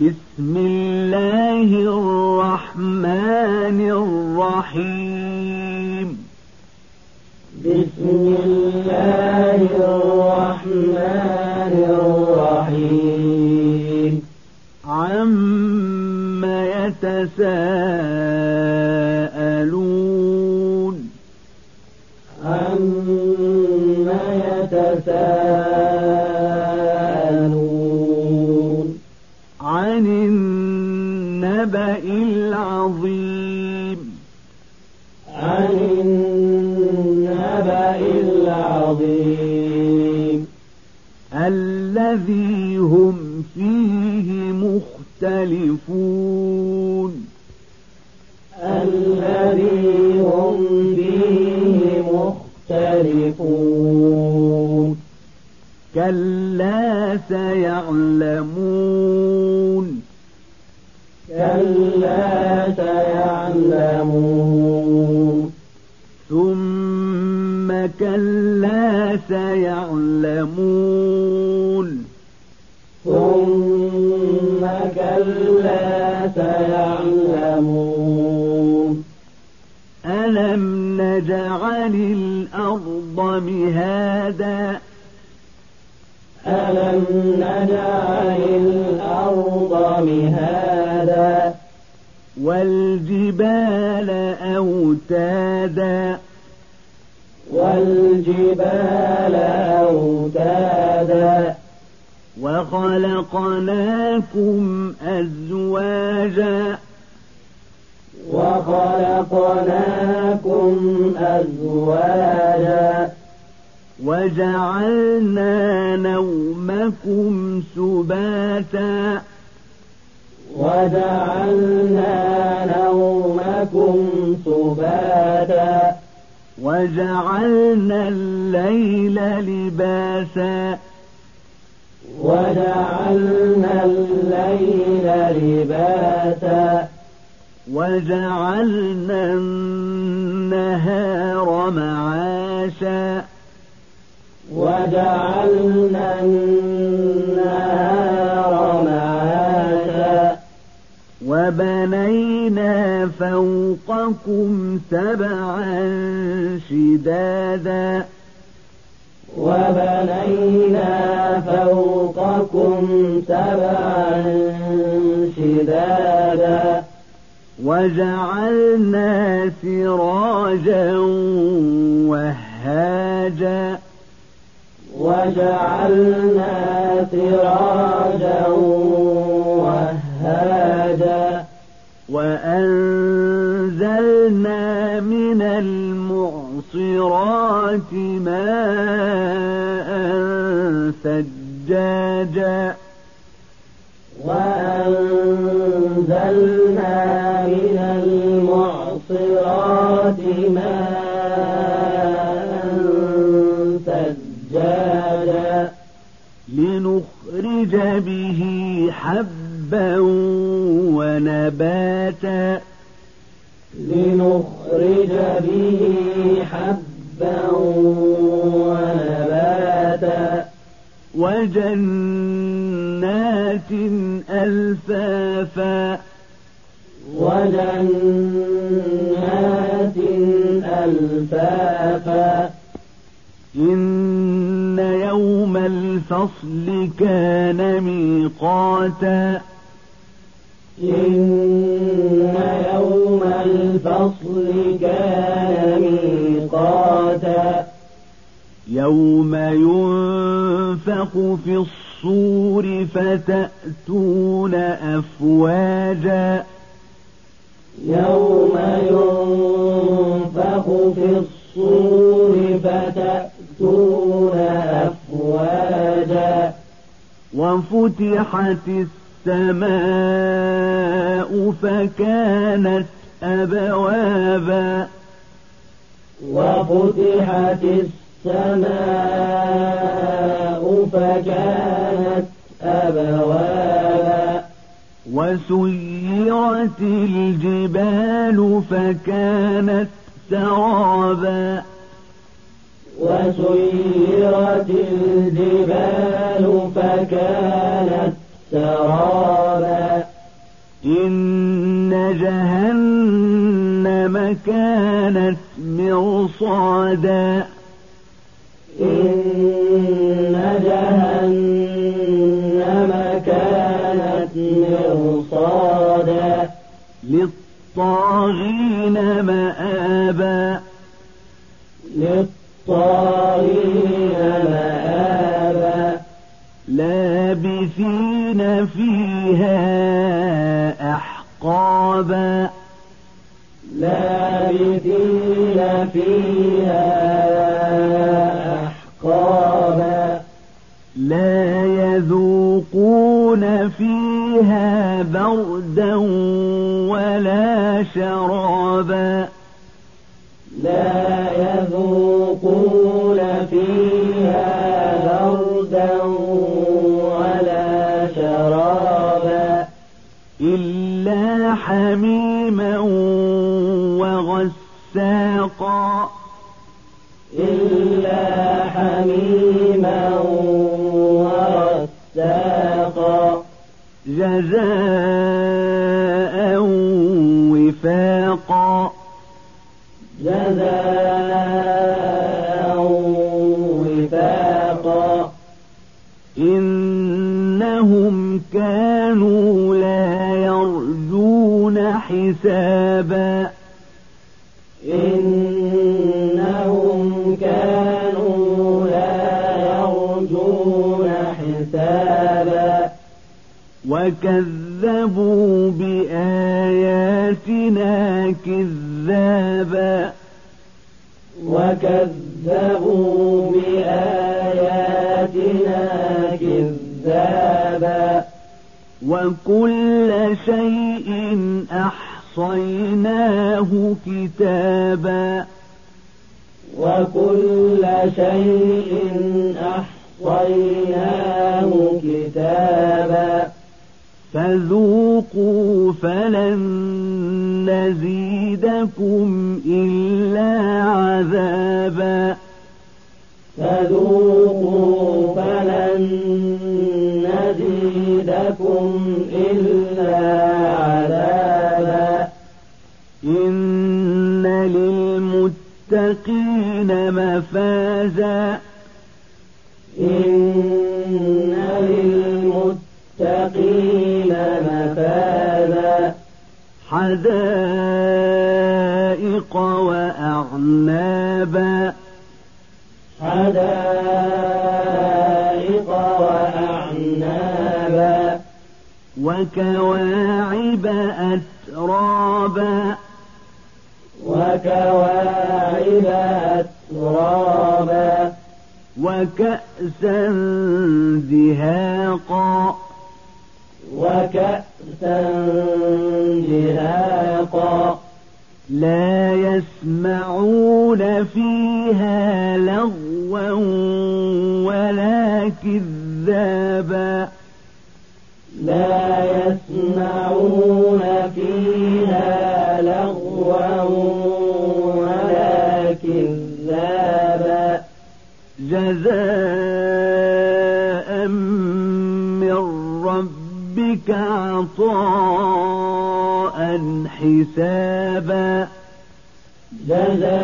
بسم الله الرحمن الرحيم. بسم الله الرحمن الرحيم. عم يتساءلون. عم يتساءلون. العظيم عن النبأ العظيم الذي هم فيه مختلفون. الذي هم فيه مختلفون. كلا سيعلمون. كلا كلا سيعلمون. ثم كلا سيعلمون. ألم نجعل الأرض مهادا؟ ألم نجعل الأرض مهادا؟ والجبال أوتادا؟ والجبال أوتادا وخلقناكم أزواجا. وخلقناكم أزواجا. وجعلنا نومكم سباتا. وجعلنا نومكم سباتا. وجعلنا الليل لباسا. وجعلنا الليل لباسا. وجعلنا النهار معاشا. وجعلنا النهار وبنينا فوقكم سبعا شدادا. وبنينا فوقكم سبعا شدادا. وجعلنا سراجا وهاجا. وجعلنا سراجا وهاجا. وأنزلنا من المعصرات ماء ثجاجا وأنزلنا من المعصرات ماء ثجاجا لنخرج به حبا ونباتا. لنخرج به حبا ونباتا. وجنات ألفافا. وجنات ألفافا. إن يوم الفصل كان ميقاتا. إن يوم الفصل كان ميقاتا. يوم ينفخ في الصور فتأتون أفواجا. يوم ينفخ في الصور فتأتون أفواجا. وفتحت السماء فكانت أبوابا وفتحت السماء فكانت أبوابا وسيرت الجبال فكانت سرابا وسيرت الجبال فكانت جهنم كانت مرصادا. إن جهنم كانت مرصادا. للطاغين مآبا. للطاغين مآبا. لابثين فيها أحقابا لابثين فيها أحقابا. لا يذوقون فيها بردا ولا شرابا. لا يذوقون حميما وغساقا. إلا حميما ورساقا جزاء وفاقا. جزاء إنهم كانوا لا يرجون حسابا إنهم كانوا لا يرجون حسابا وكذبوا بآياتنا كذابا وكذبوا بآياتنا وكل شيء أحصيناه كتابا وكل شيء أحصيناه كتابا فذوقوا فلن نزيدكم إلا عذابا فذوقوا فلن للمتقين مفازا. إن للمتقين مفازا. حدائق وأعنابا. حدائق وأعنابا. وكواعب أترابا. وكواعب أترابا وكأسا دهاقا وكأسا دهاقا لا يسمعون فيها لغوا ولا كذابا لا جزاء من ربك عطاء حسابا. جزاء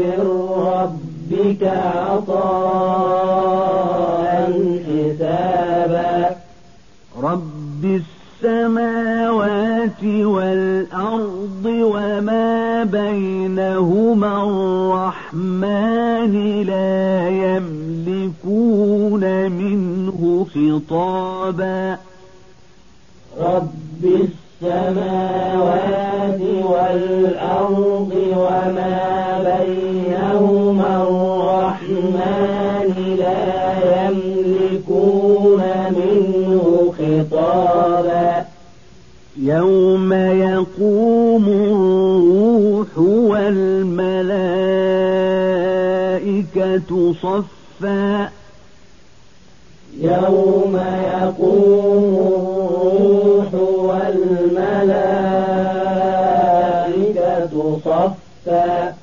من ربك عطاء حسابا. رب السماوات والأرض بينهما الرحمن لا يملكون منه خطابا رب السماوات والأرض وما بينهما الرحمن لا يملكون منه خطابا يوم يقوم والملائكة صفا يوم يقوم الروح والملائكة صفا.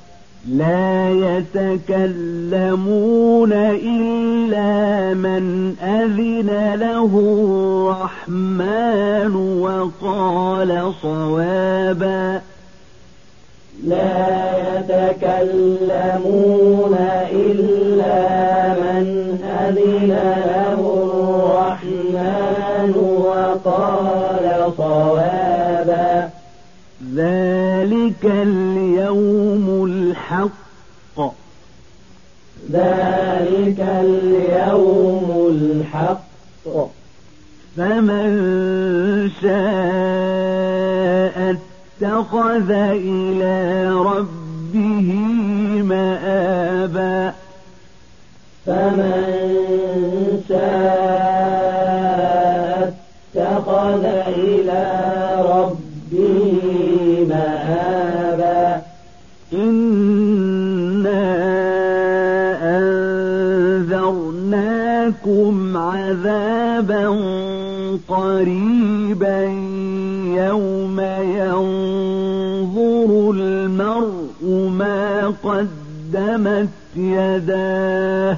لا يتكلمون إلا من أذن له الرحمن وقال صوابا. لا يتكلمون إلا من أذن له الرحمن وقال صوابا. ذلك اليوم الحق. ذلك اليوم الحق. فمن شاء اتخذ إلى ربه مآبا. فمن شاء اتخذ إلى ربه مآبا. إنا أنذرناكم عذابا قريبا يوم ينظر المرء ما قدمت يداه.